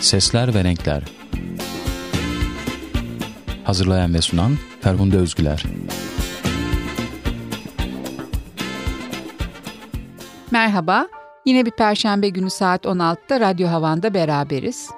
Sesler ve Renkler Hazırlayan ve sunan Ferhunde Özgüler Merhaba, yine bir Perşembe günü saat 16'da Radyo Havan'da beraberiz.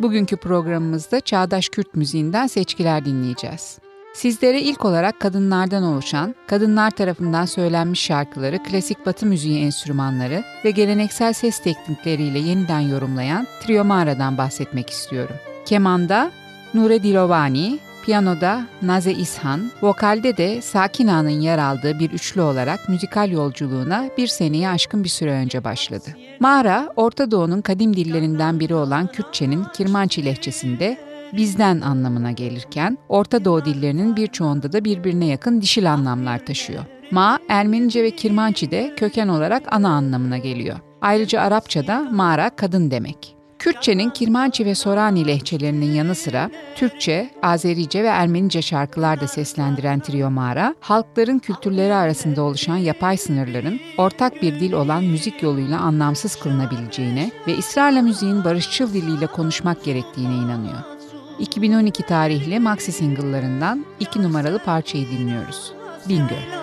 Bugünkü programımızda Çağdaş Kürt müziğinden seçkiler dinleyeceğiz. Sizlere ilk olarak kadınlardan oluşan, kadınlar tarafından söylenmiş şarkıları, klasik batı müziği enstrümanları ve geleneksel ses teknikleriyle yeniden yorumlayan Trio Mara'dan bahsetmek istiyorum. Kemanda Nure Dilovani, piyanoda Naze İshan, vokalde de Sakina'nın yer aldığı bir üçlü olarak müzikal yolculuğuna bir seneyi aşkın bir süre önce başladı. Mağara, Orta Doğu'nun kadim dillerinden biri olan Kürtçenin Kirmançı lehçesinde bizden anlamına gelirken Orta Doğu dillerinin birçoğunda da birbirine yakın dişil anlamlar taşıyor. Ma, Ermenice ve Kirmançi'de köken olarak ana anlamına geliyor. Ayrıca Arapçada mağara kadın demek. Kürtçenin Kirmançı ve Sorani lehçelerinin yanı sıra Türkçe, Azerice ve Ermenice şarkılar da seslendiren Trio Mağara, halkların kültürleri arasında oluşan yapay sınırların ortak bir dil olan müzik yoluyla anlamsız kılınabileceğine ve ısrarla müziğin barışçıl diliyle konuşmak gerektiğine inanıyor. 2012 tarihli maxi single'larından iki numaralı parçayı dinliyoruz. Bingöl.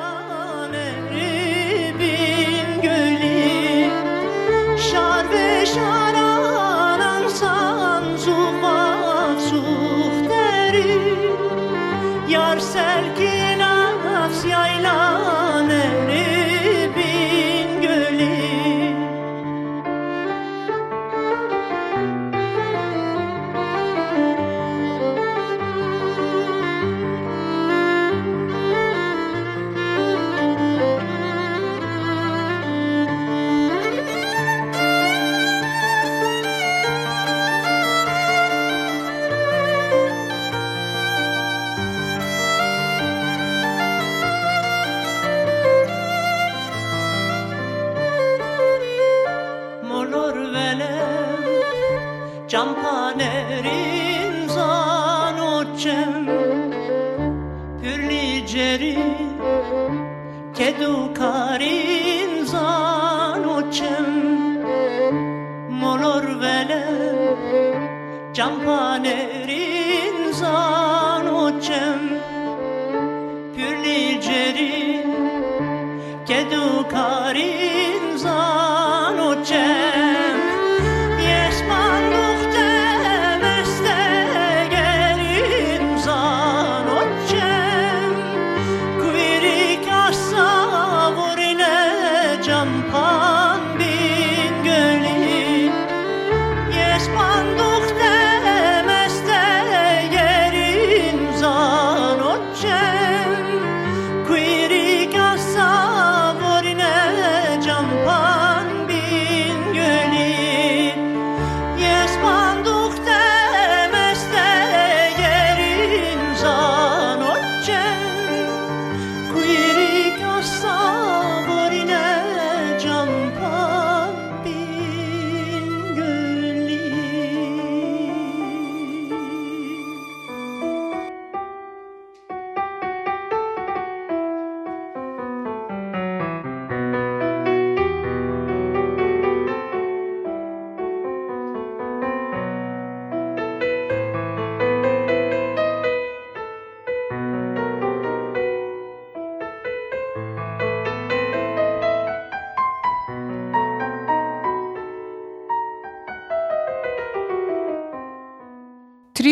Yar selkin afs yaylaneri Trio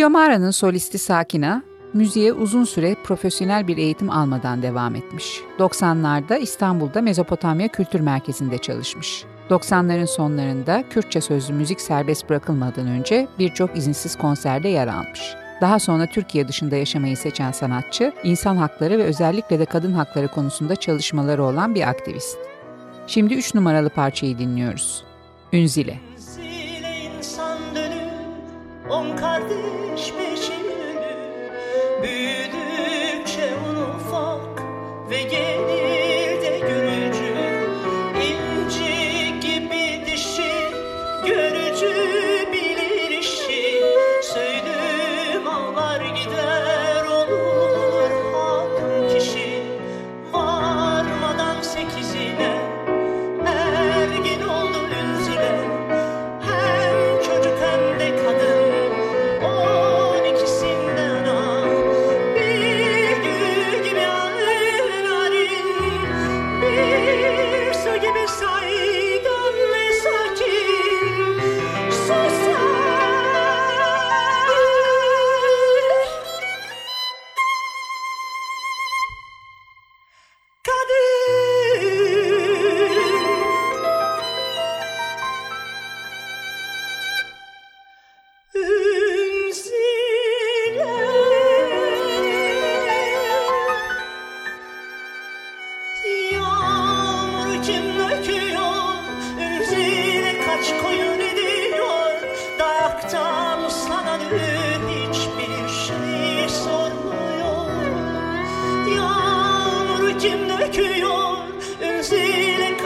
Mara'nın solisti Sakina, müziğe uzun süre profesyonel bir eğitim almadan devam etmiş. 90'larda İstanbul'da Mezopotamya Kültür Merkezi'nde çalışmış. 90'ların sonlarında Kürtçe sözlü müzik serbest bırakılmadan önce birçok izinsiz konserde yer almış. Daha sonra Türkiye dışında yaşamayı seçen sanatçı, insan hakları ve özellikle de kadın hakları konusunda çalışmaları olan bir aktivist. Şimdi 3 numaralı parçayı dinliyoruz. Ünzile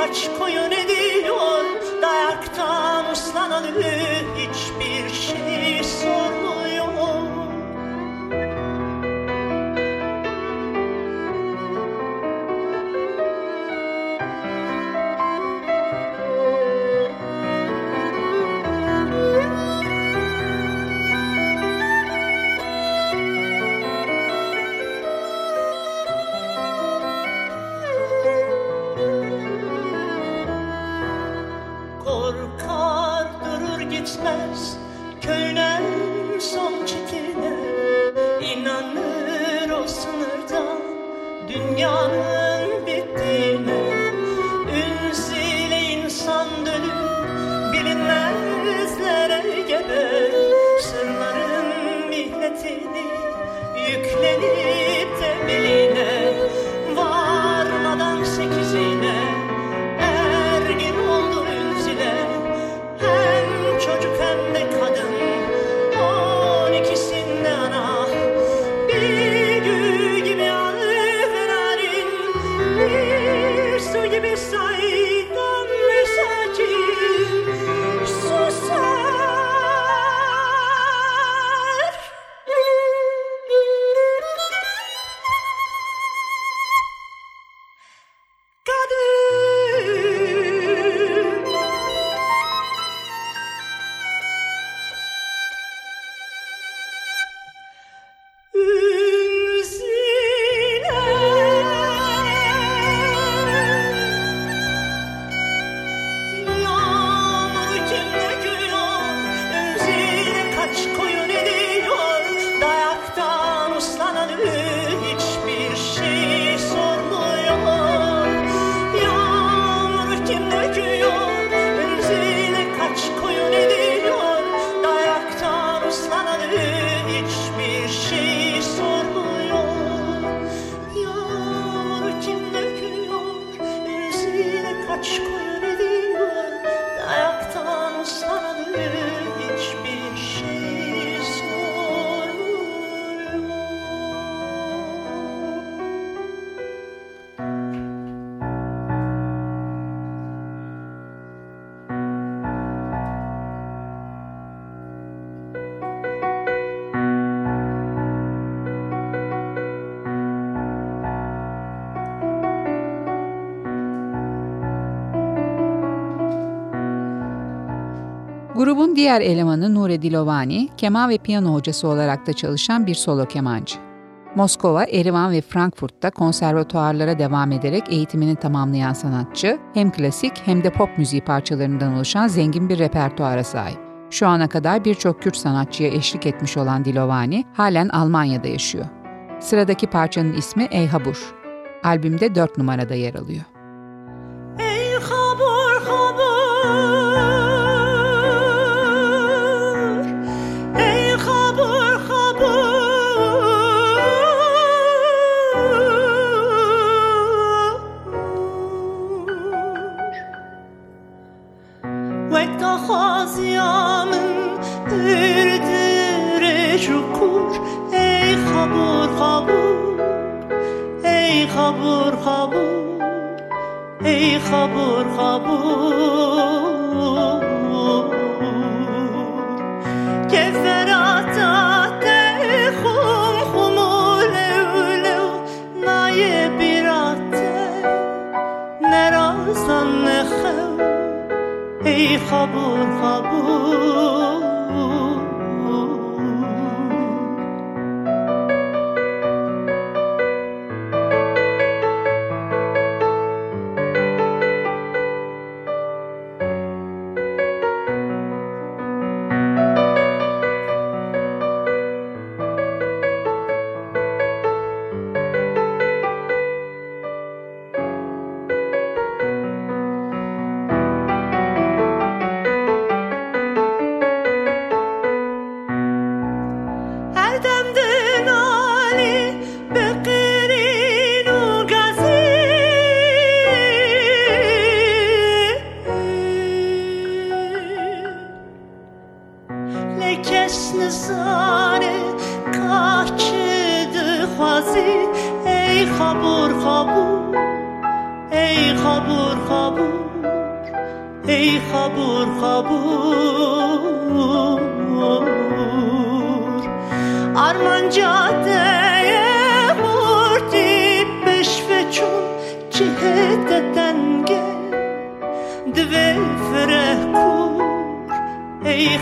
kaç koyun ediliyor Dayaktan ıslanan ölüm Grubun diğer elemanı Nure Dilovani, keman ve piyano hocası olarak da çalışan bir solo kemancı. Moskova, Erivan ve Frankfurt'ta konservatuarlara devam ederek eğitimini tamamlayan sanatçı, hem klasik hem de pop müziği parçalarından oluşan zengin bir repertuara sahip. Şu ana kadar birçok Kürt sanatçıya eşlik etmiş olan Dilovani, halen Almanya'da yaşıyor. Sıradaki parçanın ismi Eyhabur. Albümde 4 numarada yer alıyor.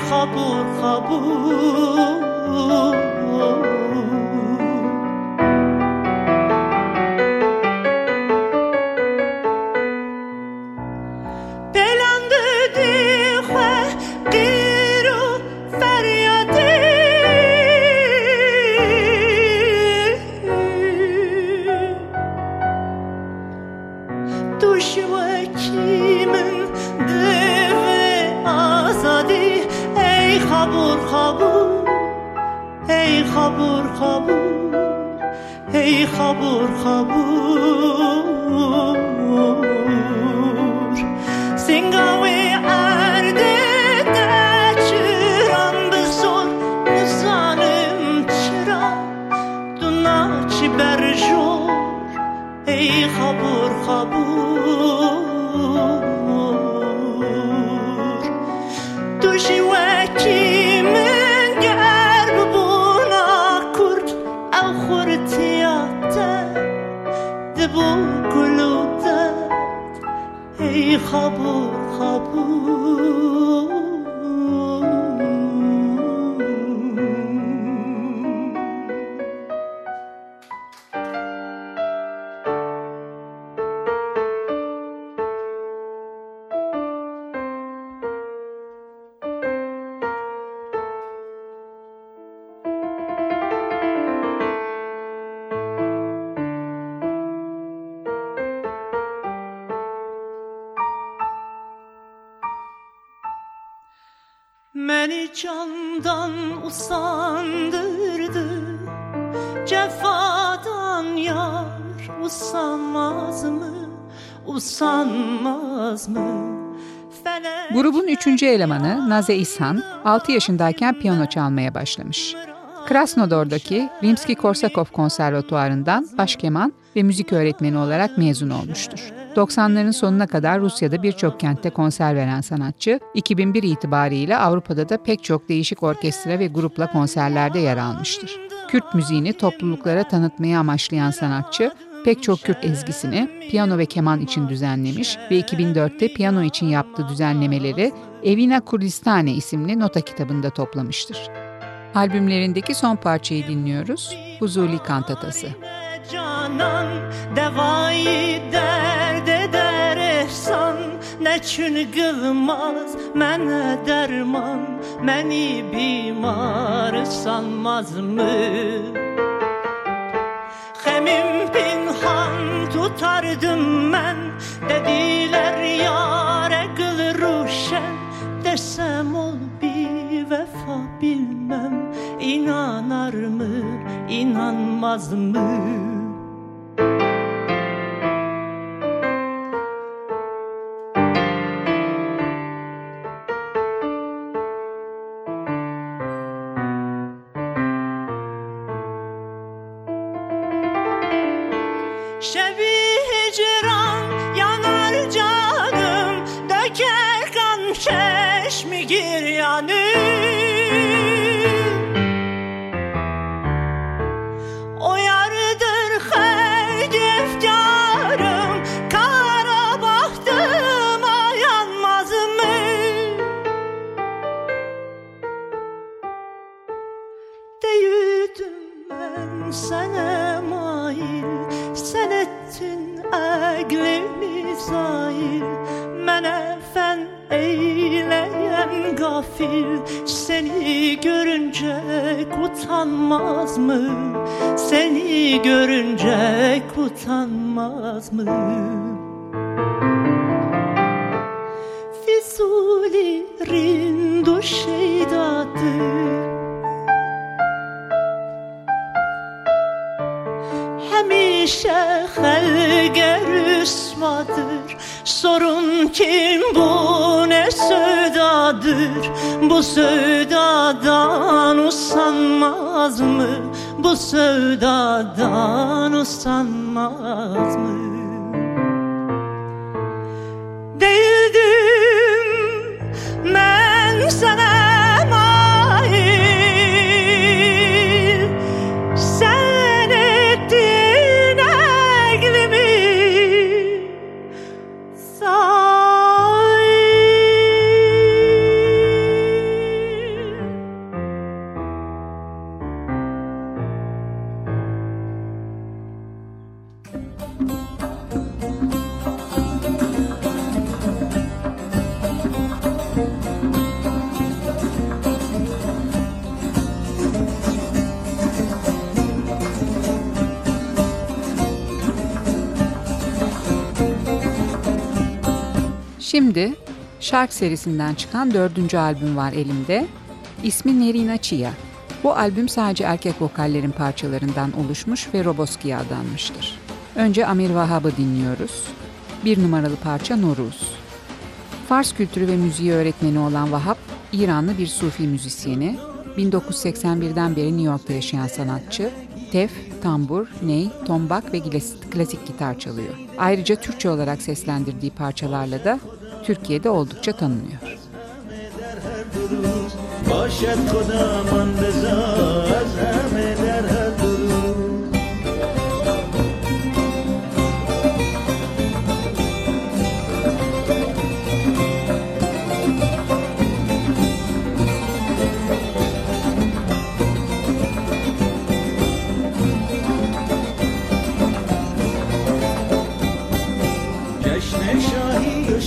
好，不，好不。Cefadan yar usanmaz mı Usanmaz mı Grubun üçüncü elemanı Naze İshan 6 yaşındayken piyano çalmaya başlamış. Krasnodar'daki Rimski-Korsakov Konservatuarı'ndan başkeman ve müzik öğretmeni olarak mezun olmuştur. 90'ların sonuna kadar Rusya'da birçok kentte konser veren sanatçı, 2001 itibariyle Avrupa'da da pek çok değişik orkestra ve grupla konserlerde yer almıştır. Kürt müziğini topluluklara tanıtmayı amaçlayan sanatçı, pek çok Kürt ezgisini piyano ve keman için düzenlemiş ve 2004'te piyano için yaptığı düzenlemeleri Evina Kurdistane isimli nota kitabında toplamıştır. Albümlerindeki son parçayı dinliyoruz. Huzuli Kantatası. Canan devayı derde der ehsan Neçün kılmaz mene derman Meni bimar sanmaz mı? Hemim pinhan tutardım ben Dediler yare kıl ruşen Desem ol bir vefa bilmem İnanar mı, inanmaz mı? Şebi hicran yanar canım Döker kan çeşmi gir yanı. Utanmaz mı? Seni görünce utanmaz mı? Fizulirin duşeydadır Hemişe helge rüsvadır Sorun kim bu södadır Bu södadan usanmaz mı? Bu södadan usanmaz mı? Değildim Şimdi Şark serisinden çıkan dördüncü albüm var elimde. İsmi Nerina Chia. Bu albüm sadece erkek vokallerin parçalarından oluşmuş ve Roboski'ye adanmıştır. Önce Amir Vahab'ı dinliyoruz. Bir numaralı parça Noruz. Fars kültürü ve müziği öğretmeni olan Vahap, İranlı bir sufi müzisyeni. 1981'den beri New York'ta yaşayan sanatçı, tef, tambur, ney, tombak ve klasik gitar çalıyor. Ayrıca Türkçe olarak seslendirdiği parçalarla da Türkiye'de oldukça tanınıyor. Başet kodaman bezaz emeler her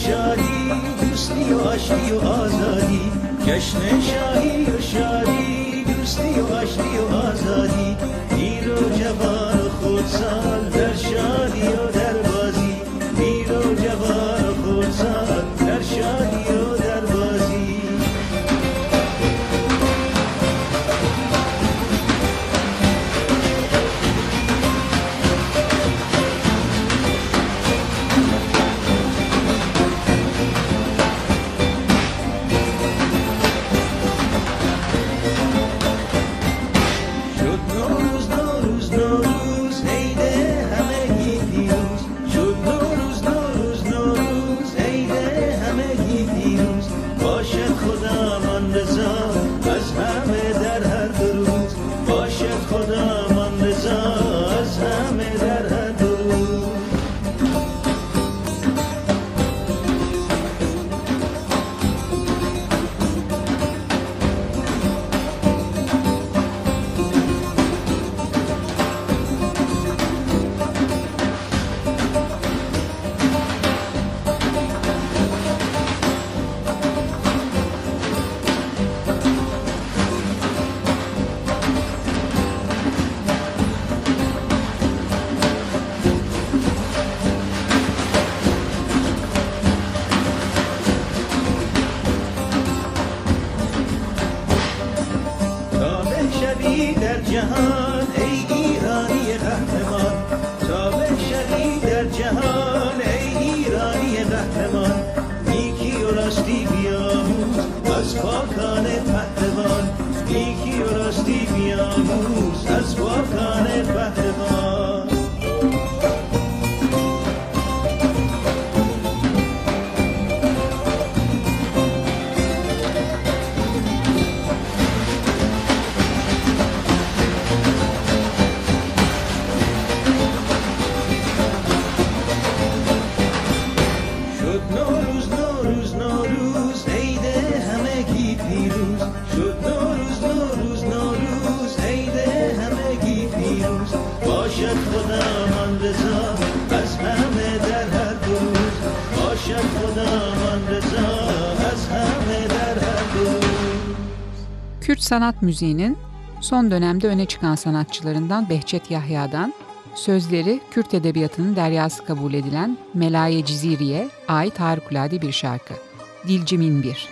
همه در هر آشتی و آزادی. جشن شاهی و شادی دوستی و آشتی و آزادی. پیر و جوان سال در شادی و sanat müziğinin son dönemde öne çıkan sanatçılarından Behçet Yahya'dan sözleri Kürt edebiyatının deryası kabul edilen Melaye Ciziri'ye ait harikulade bir şarkı. Dilci Minbir.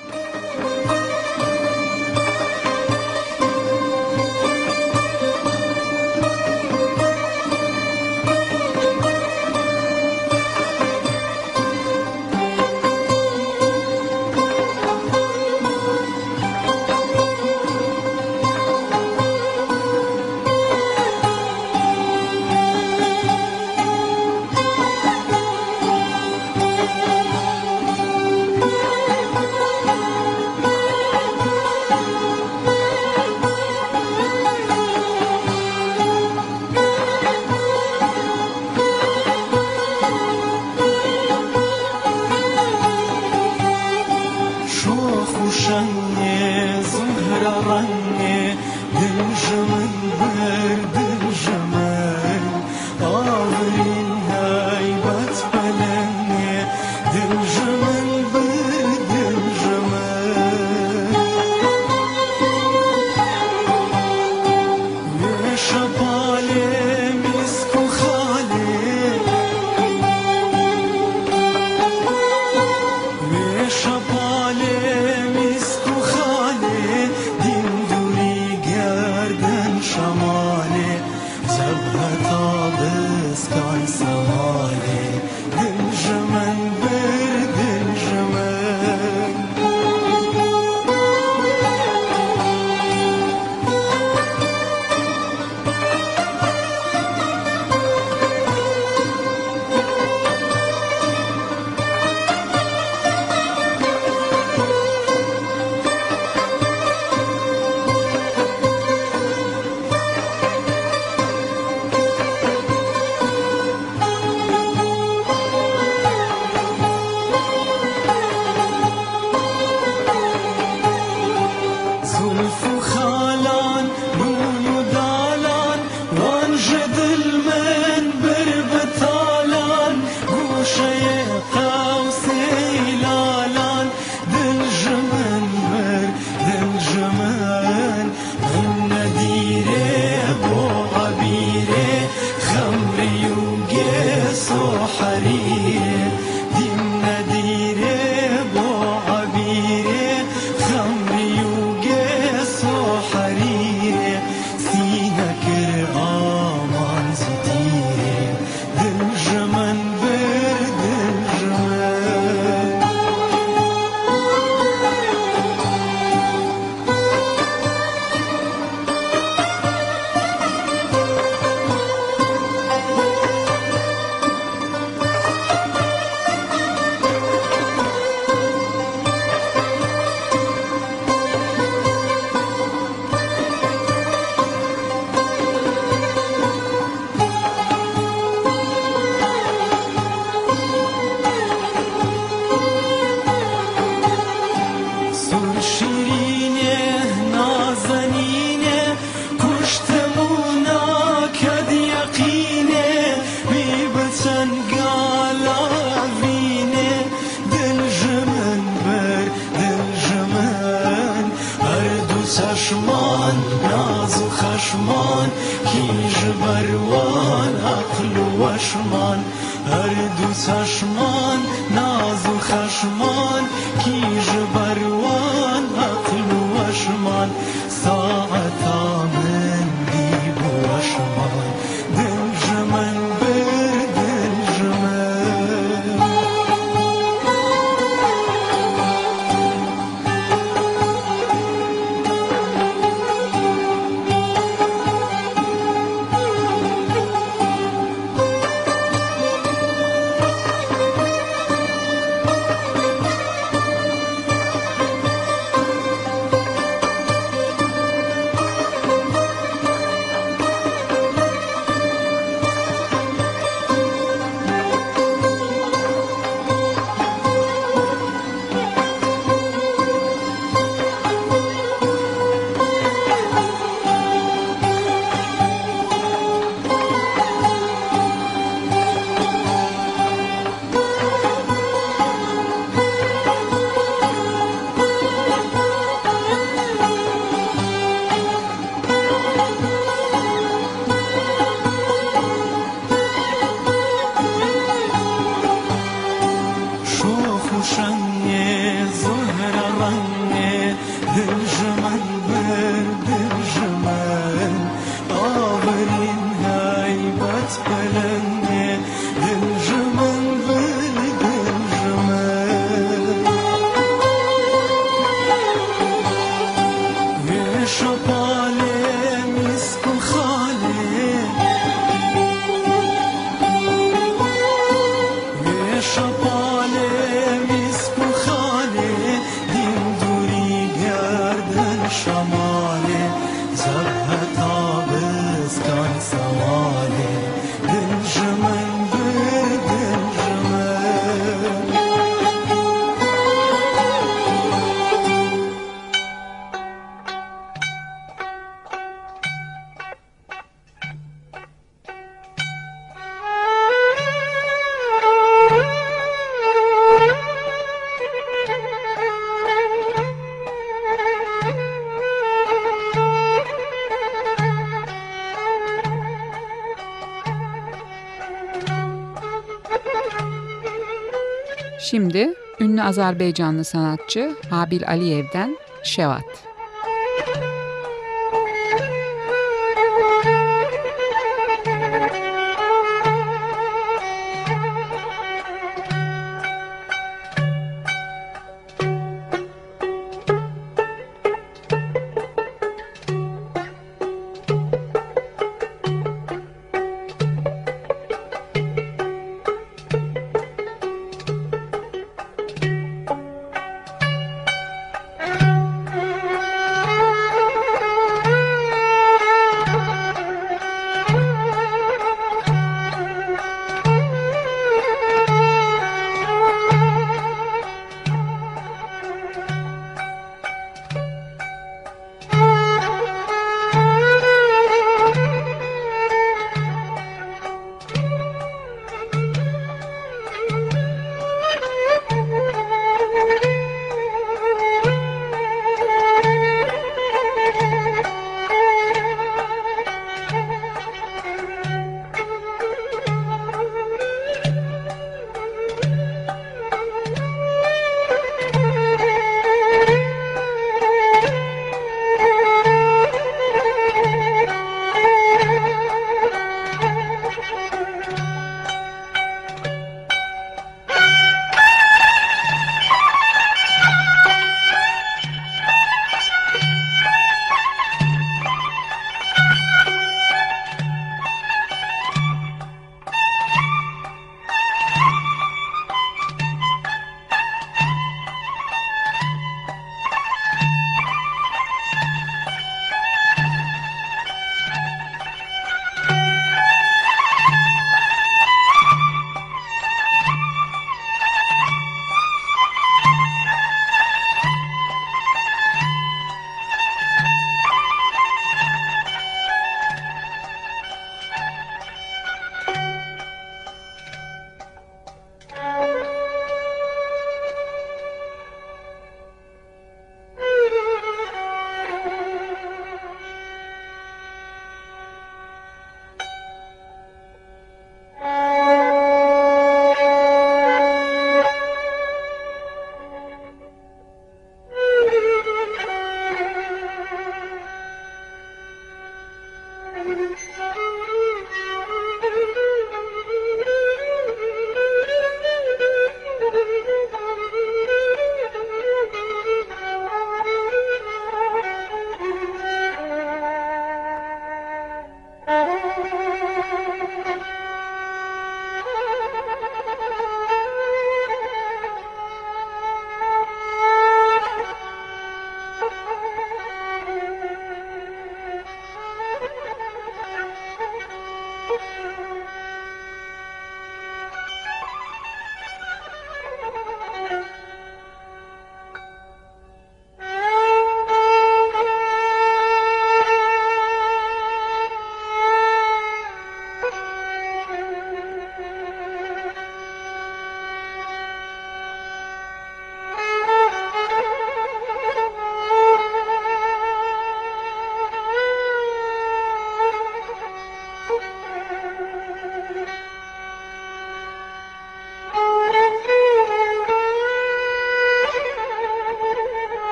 Şimdi ünlü Azerbaycanlı sanatçı Habil Aliyev'den Şevat.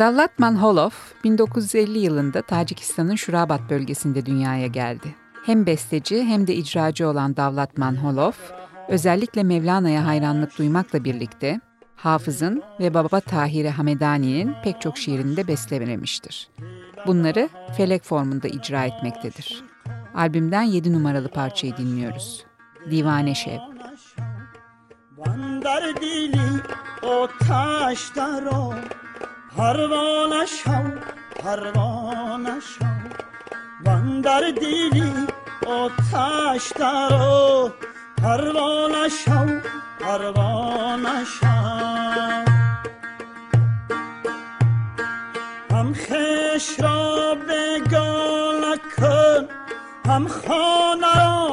Davlat Manholov 1950 yılında Tacikistan'ın Şurabat bölgesinde dünyaya geldi. Hem besteci hem de icracı olan Davlat Manholov, özellikle Mevlana'ya hayranlık duymakla birlikte Hafız'ın ve Baba Tahir Hamedani'nin pek çok şiirini de bestelemiştir. Bunları felek formunda icra etmektedir. Albümden 7 numaralı parçayı dinliyoruz. Divane Şev. Vandar dili o taşdaro پروانش هم پروانش هم من در دیلی آتش درو پروانش هم پروانش هم هم خش را بگاه کن، هم خانه را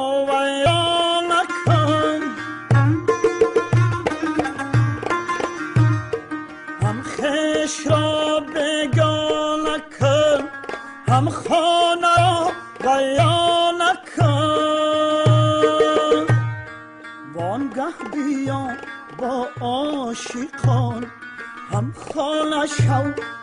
穷。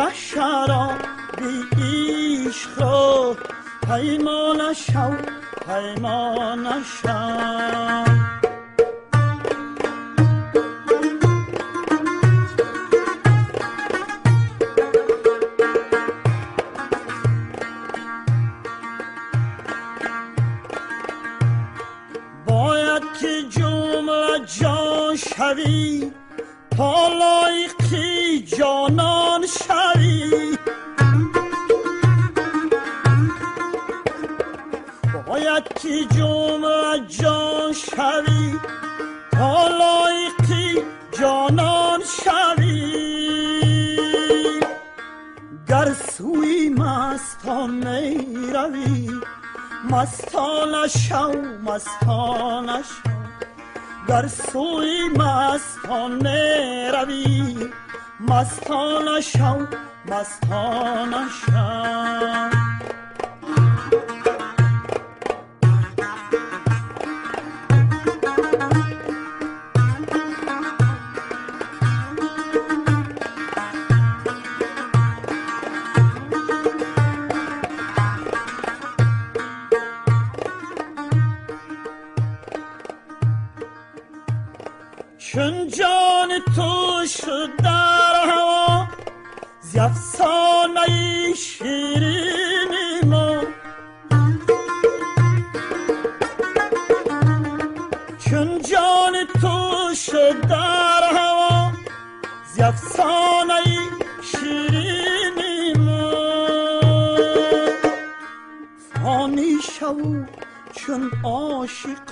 آنگه شرا بی عشق را پیمان شو پیمان شو باید که جمله جان شوی شو مستانه شو گر سوی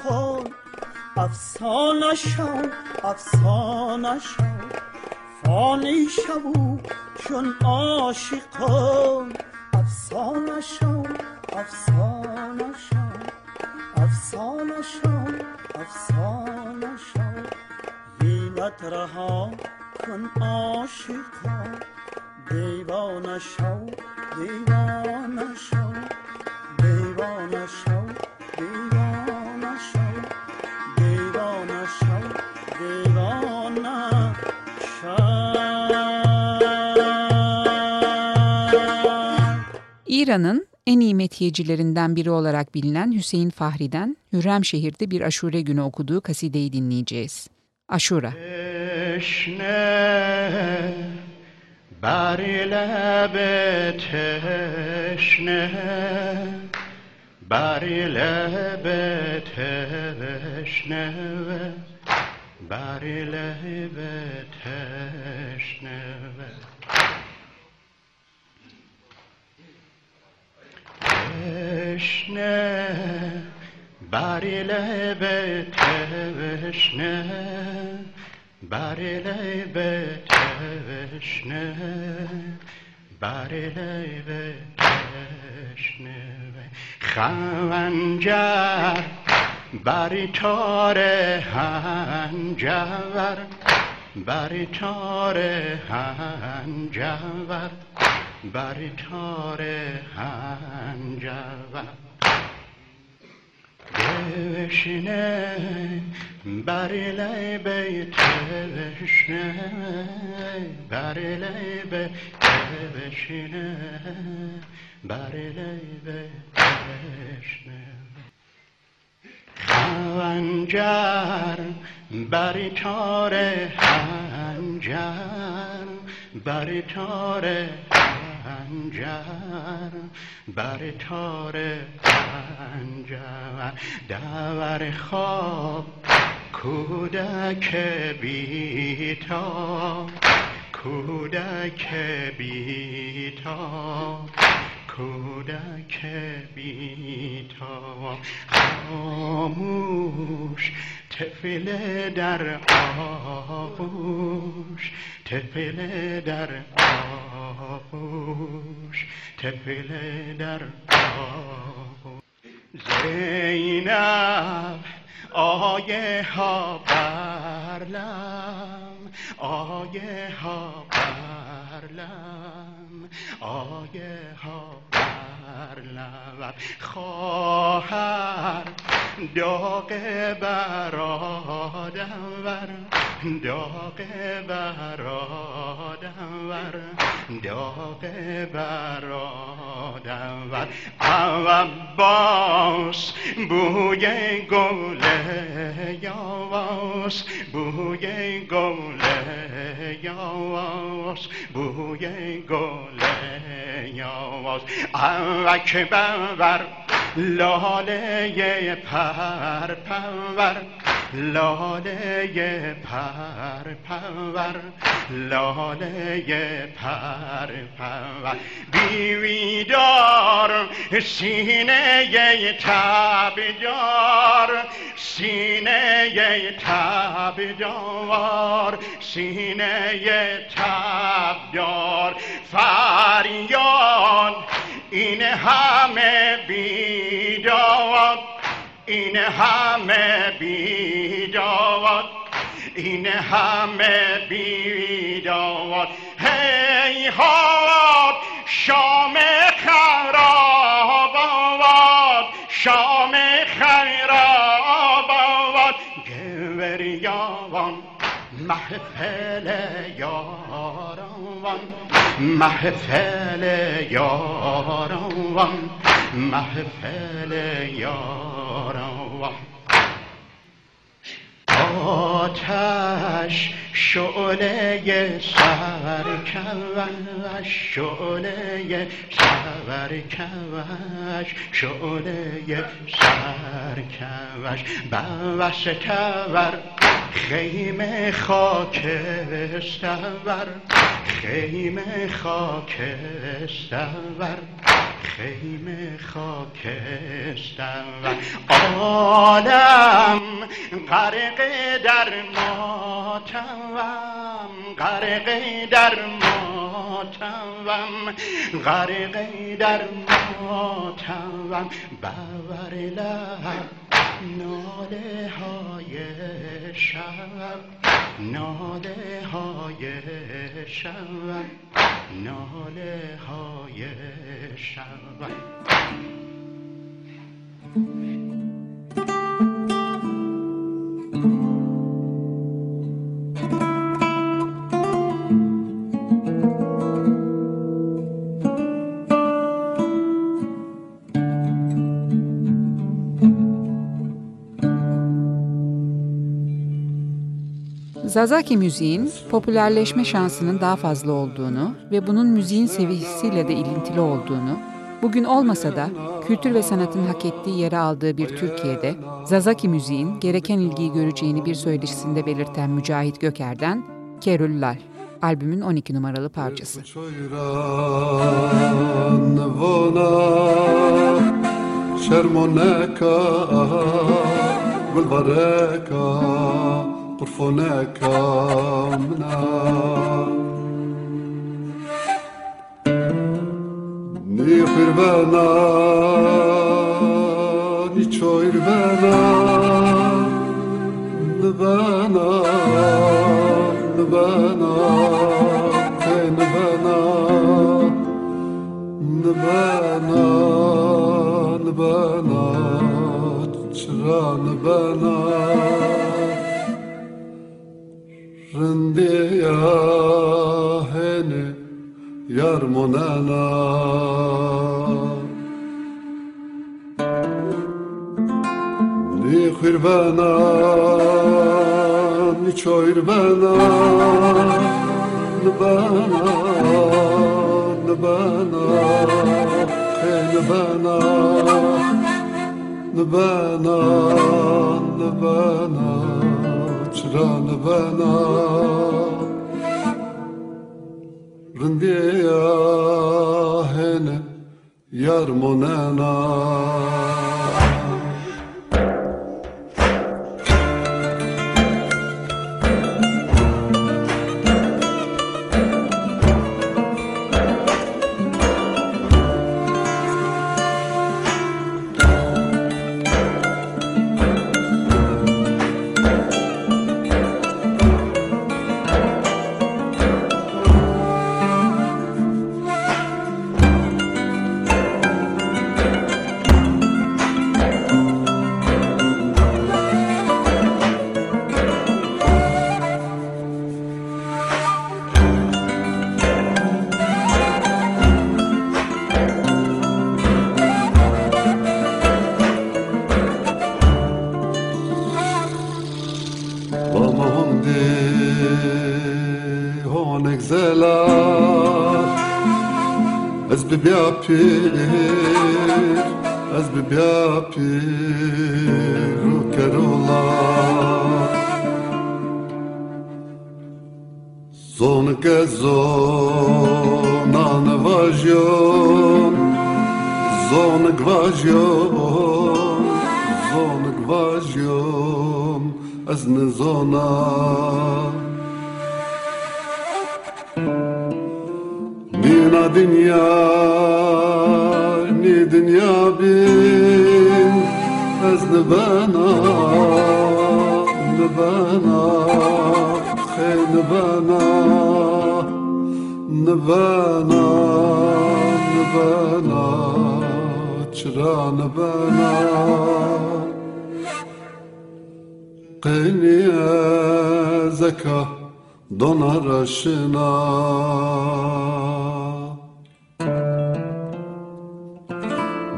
عاشقان افسانه شو افسانه شو فانی شو چون عاشقان. افسانه شو افسانه شو افسانه شو افسانه شو حیلت رها کن عاشقان دیوانه شو دیوانه شو دیوانه شو دیوانه İran'ın en iyi metiyecilerinden biri olarak bilinen Hüseyin Fahri'den Hürremşehir'de bir aşure günü okuduğu kasideyi dinleyeceğiz. Aşura. تشنه بر لب تشنه بر لب تشنه بر لب تشنه تشنه بر لب تشنه بر لب تشنه بر لب تشنه. خنجر بر تار هنجر بر تار هنجر. بر تار هنجر بشنه بر لب تشنه بر لب تشنه بر لب تشنه. خنجر بر تار هنجر بر هنجر بر تار هنجر دور خواب کودک بیتا کودک بیتا کودک بیتا خاموش تفل در آغوش تفل در آغوش تفل در آغوش. زینب آیه ها برلم آیه ها برلم آیه ها برلم خواهر داغ برادم ور. داغ برادم ور. داغ برادم ور. عباس بوی گل یاواس بوی گل یاواس بوی گل یاواس اکبر لاله پر پرور لاله پر پرور لاله پر پرور بیویدار سینه تبدار سینه تبدار سینه تبدار فریاد این همه بیداد این همه بیداد این همه بیداد. هی هات شام خراب آباد شام خراب آباد گوریاوان محفل یاران. محفل یاران محفل یاران آتش شعله سرکوش شعله سرکوش شعله سرکوش. بوستور خیمه خاکستور خیمه خاکستور خیمه خاکستور. عالم غرق در ماتمم غرق در ماتمم غرق در ماتمم باور لب ناله های شب ناله های شب ناله های شب Zazaki müziğin popülerleşme şansının daha fazla olduğunu ve bunun müziğin seviyesiyle de ilintili olduğunu, bugün olmasa da kültür ve sanatın hak ettiği yere aldığı bir Türkiye'de Zazaki müziğin gereken ilgiyi göreceğini bir söyleşisinde belirten Mücahit Göker'den Kerüllal, albümün 12 numaralı parçası. شرمونكا والبركة قرفونكا منا ني خربانا ني تشوير بانا نبانا نبانا نبانا نبانا نبانا تشرا نبانا رندي يا هني يرمونانا ني خربانا ني تشوير بانا نبانا نبانا نبانا نبانا نبانا hüsran bana. Rindiya hene yar monena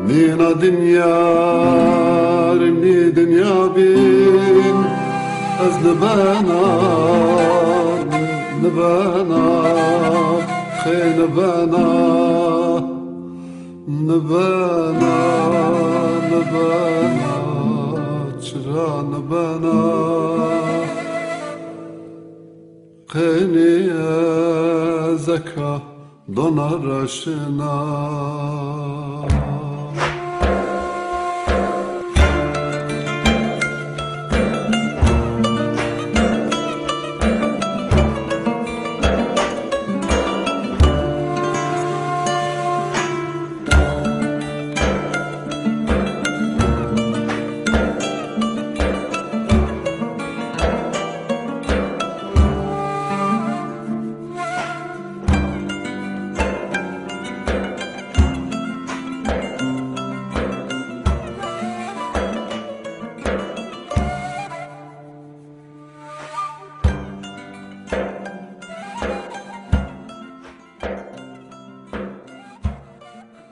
نينا دنيا رمني دنيا بين از نبانا نبانا خي نبانا نبانا نبانا چرا نبانا قني زكا دون رشنا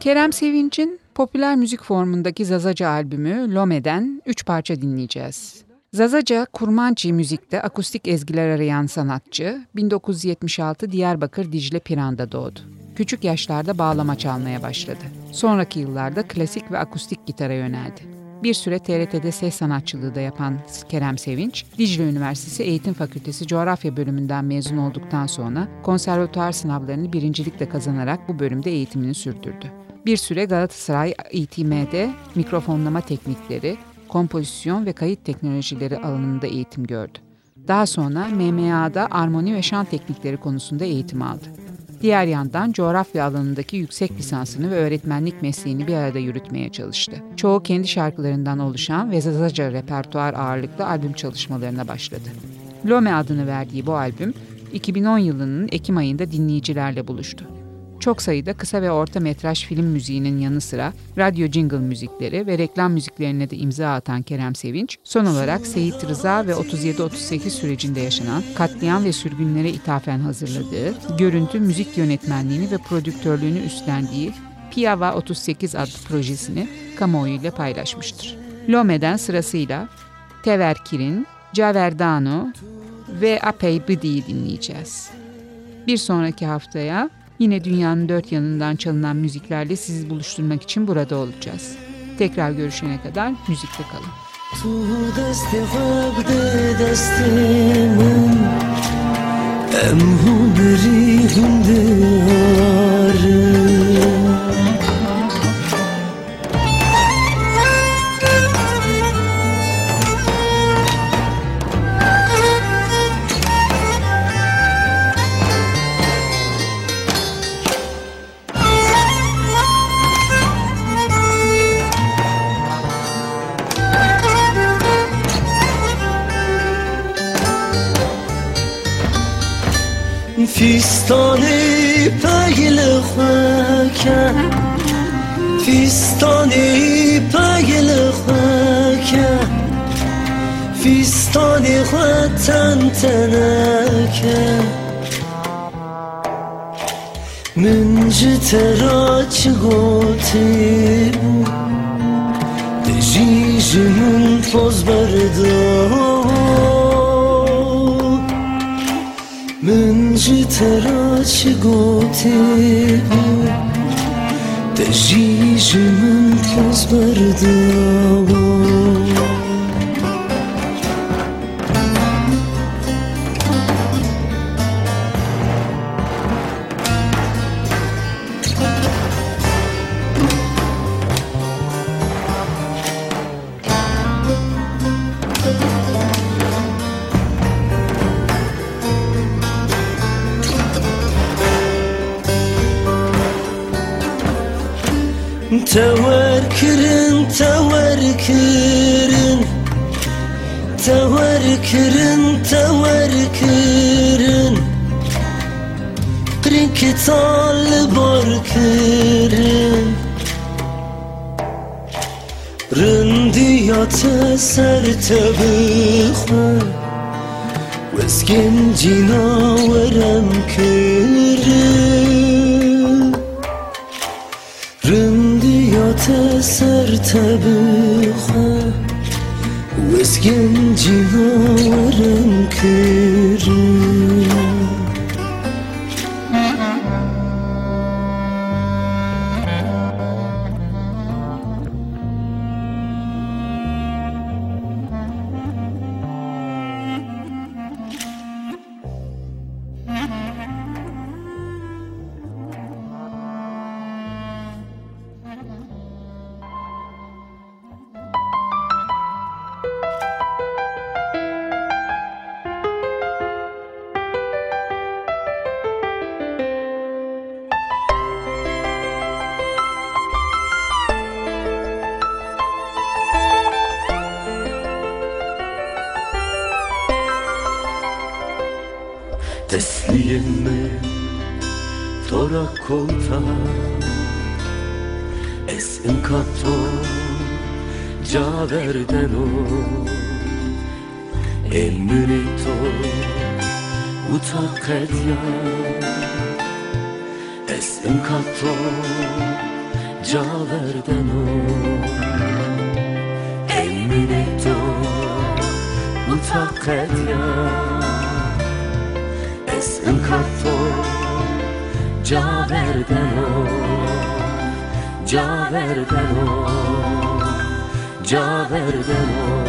Kerem Sevinç'in popüler müzik formundaki Zazaca albümü Lome'den 3 parça dinleyeceğiz. Zazaca Kurmançı müzikte akustik ezgiler arayan sanatçı 1976 Diyarbakır Dicle Piran'da doğdu. Küçük yaşlarda bağlama çalmaya başladı. Sonraki yıllarda klasik ve akustik gitara yöneldi. Bir süre TRT'de ses sanatçılığı da yapan Kerem Sevinç, Dicle Üniversitesi Eğitim Fakültesi Coğrafya bölümünden mezun olduktan sonra konservatuar sınavlarını birincilikle kazanarak bu bölümde eğitimini sürdürdü. Bir süre Galatasaray İTM'de mikrofonlama teknikleri, kompozisyon ve kayıt teknolojileri alanında eğitim gördü. Daha sonra MMA'da armoni ve şan teknikleri konusunda eğitim aldı. Diğer yandan coğrafya alanındaki yüksek lisansını ve öğretmenlik mesleğini bir arada yürütmeye çalıştı. Çoğu kendi şarkılarından oluşan ve zazaca repertuar ağırlıklı albüm çalışmalarına başladı. Lome adını verdiği bu albüm 2010 yılının Ekim ayında dinleyicilerle buluştu. Çok sayıda kısa ve orta metraj film müziğinin yanı sıra radyo jingle müzikleri ve reklam müziklerine de imza atan Kerem Sevinç, son olarak Seyit Rıza ve 37-38 sürecinde yaşanan katliam ve sürgünlere ithafen hazırladığı, görüntü, müzik yönetmenliğini ve prodüktörlüğünü üstlendiği Piava 38 adlı projesini kamuoyu ile paylaşmıştır. Lome'den sırasıyla Tever Kirin, Caverdano ve Apey Bıdi'yi dinleyeceğiz. Bir sonraki haftaya Yine dünyanın dört yanından çalınan müziklerle sizi buluşturmak için burada olacağız. Tekrar görüşene kadar müzikte kalın. تو دست عقد دست من ام هنری فیستانی پیل خواکن فیستانی پیل خواکن فیستانی خواتن تنکن من جترا چه گوتی دجیجمون پوز بردار منجترا چه گوته تجیش من کس بردابا Teverkirin, teverkirin Krikital barkirin Rındiyate sertebixwe Wezgin cina verem kirin Rındiyate sertebixwe Wezgin cina verem fakulta Es encanto ya verdeno E munito utaqedia Es encanto ya verdeno E munito utaqedia Es encanto Caverden ol. Caverden ol. Caverden ol.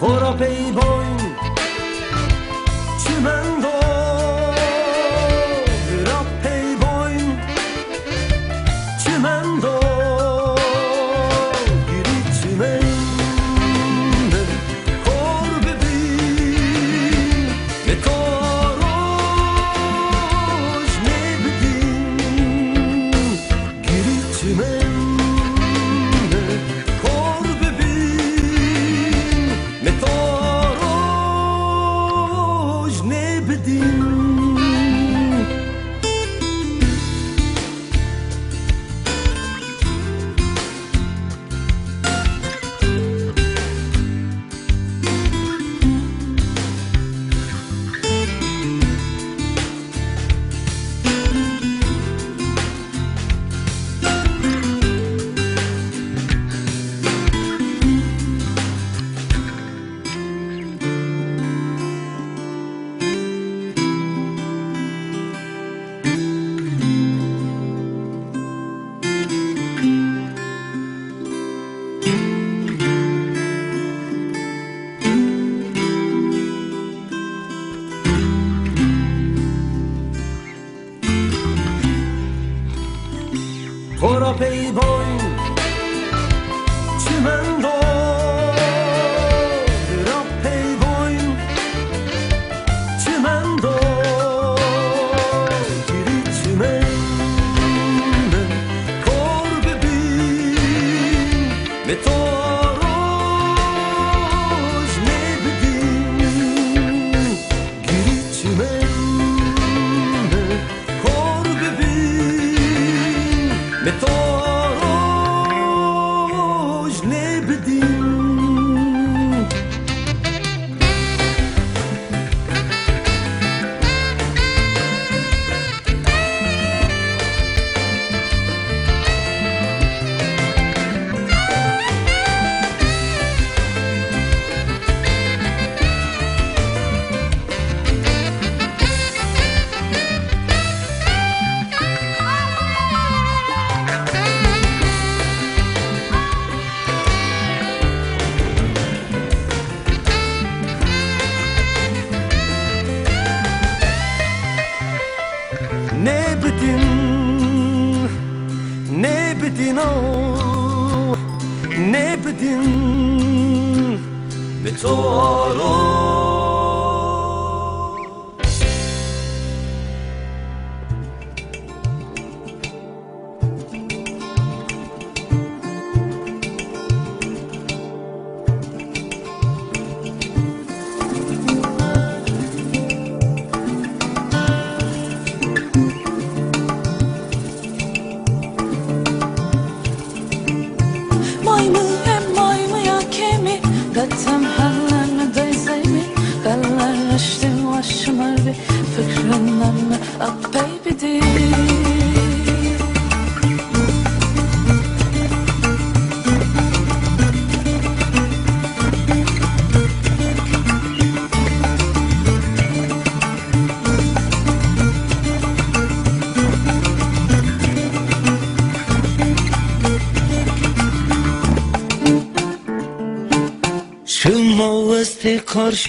Koropeyi boy بدين بتوارون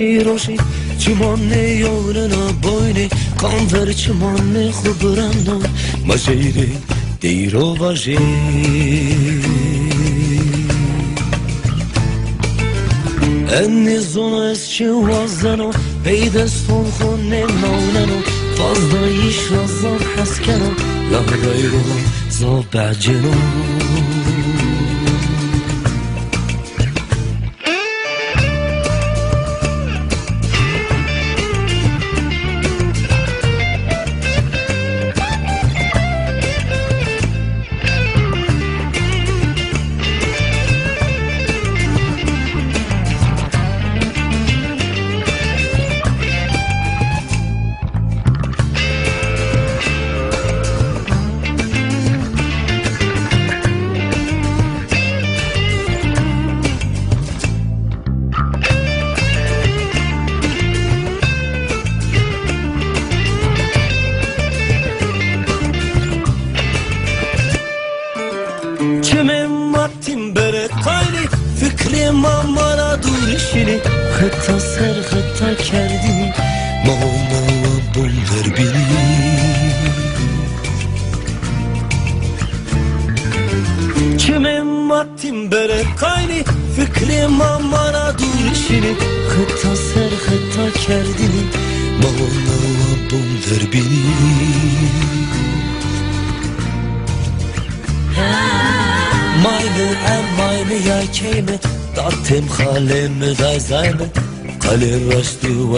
شیروشی چی من نیاور نباید نی کام در چی من خود رندم مزیری دیرو و جی این نیزون از چی وزنو؟ پیدا سون خونه ناونو فضایش را زن حس کنم لحظایی رو زود بچینم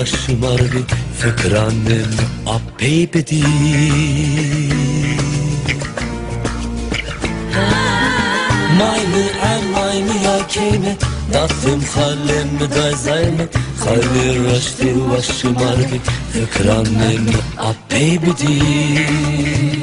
rastı vaşmarbi Fikranem appey bedi Mayne em mayne ya keyme Datem halem day zayme Kale rastı vaşmarbi Fikranem appey bedi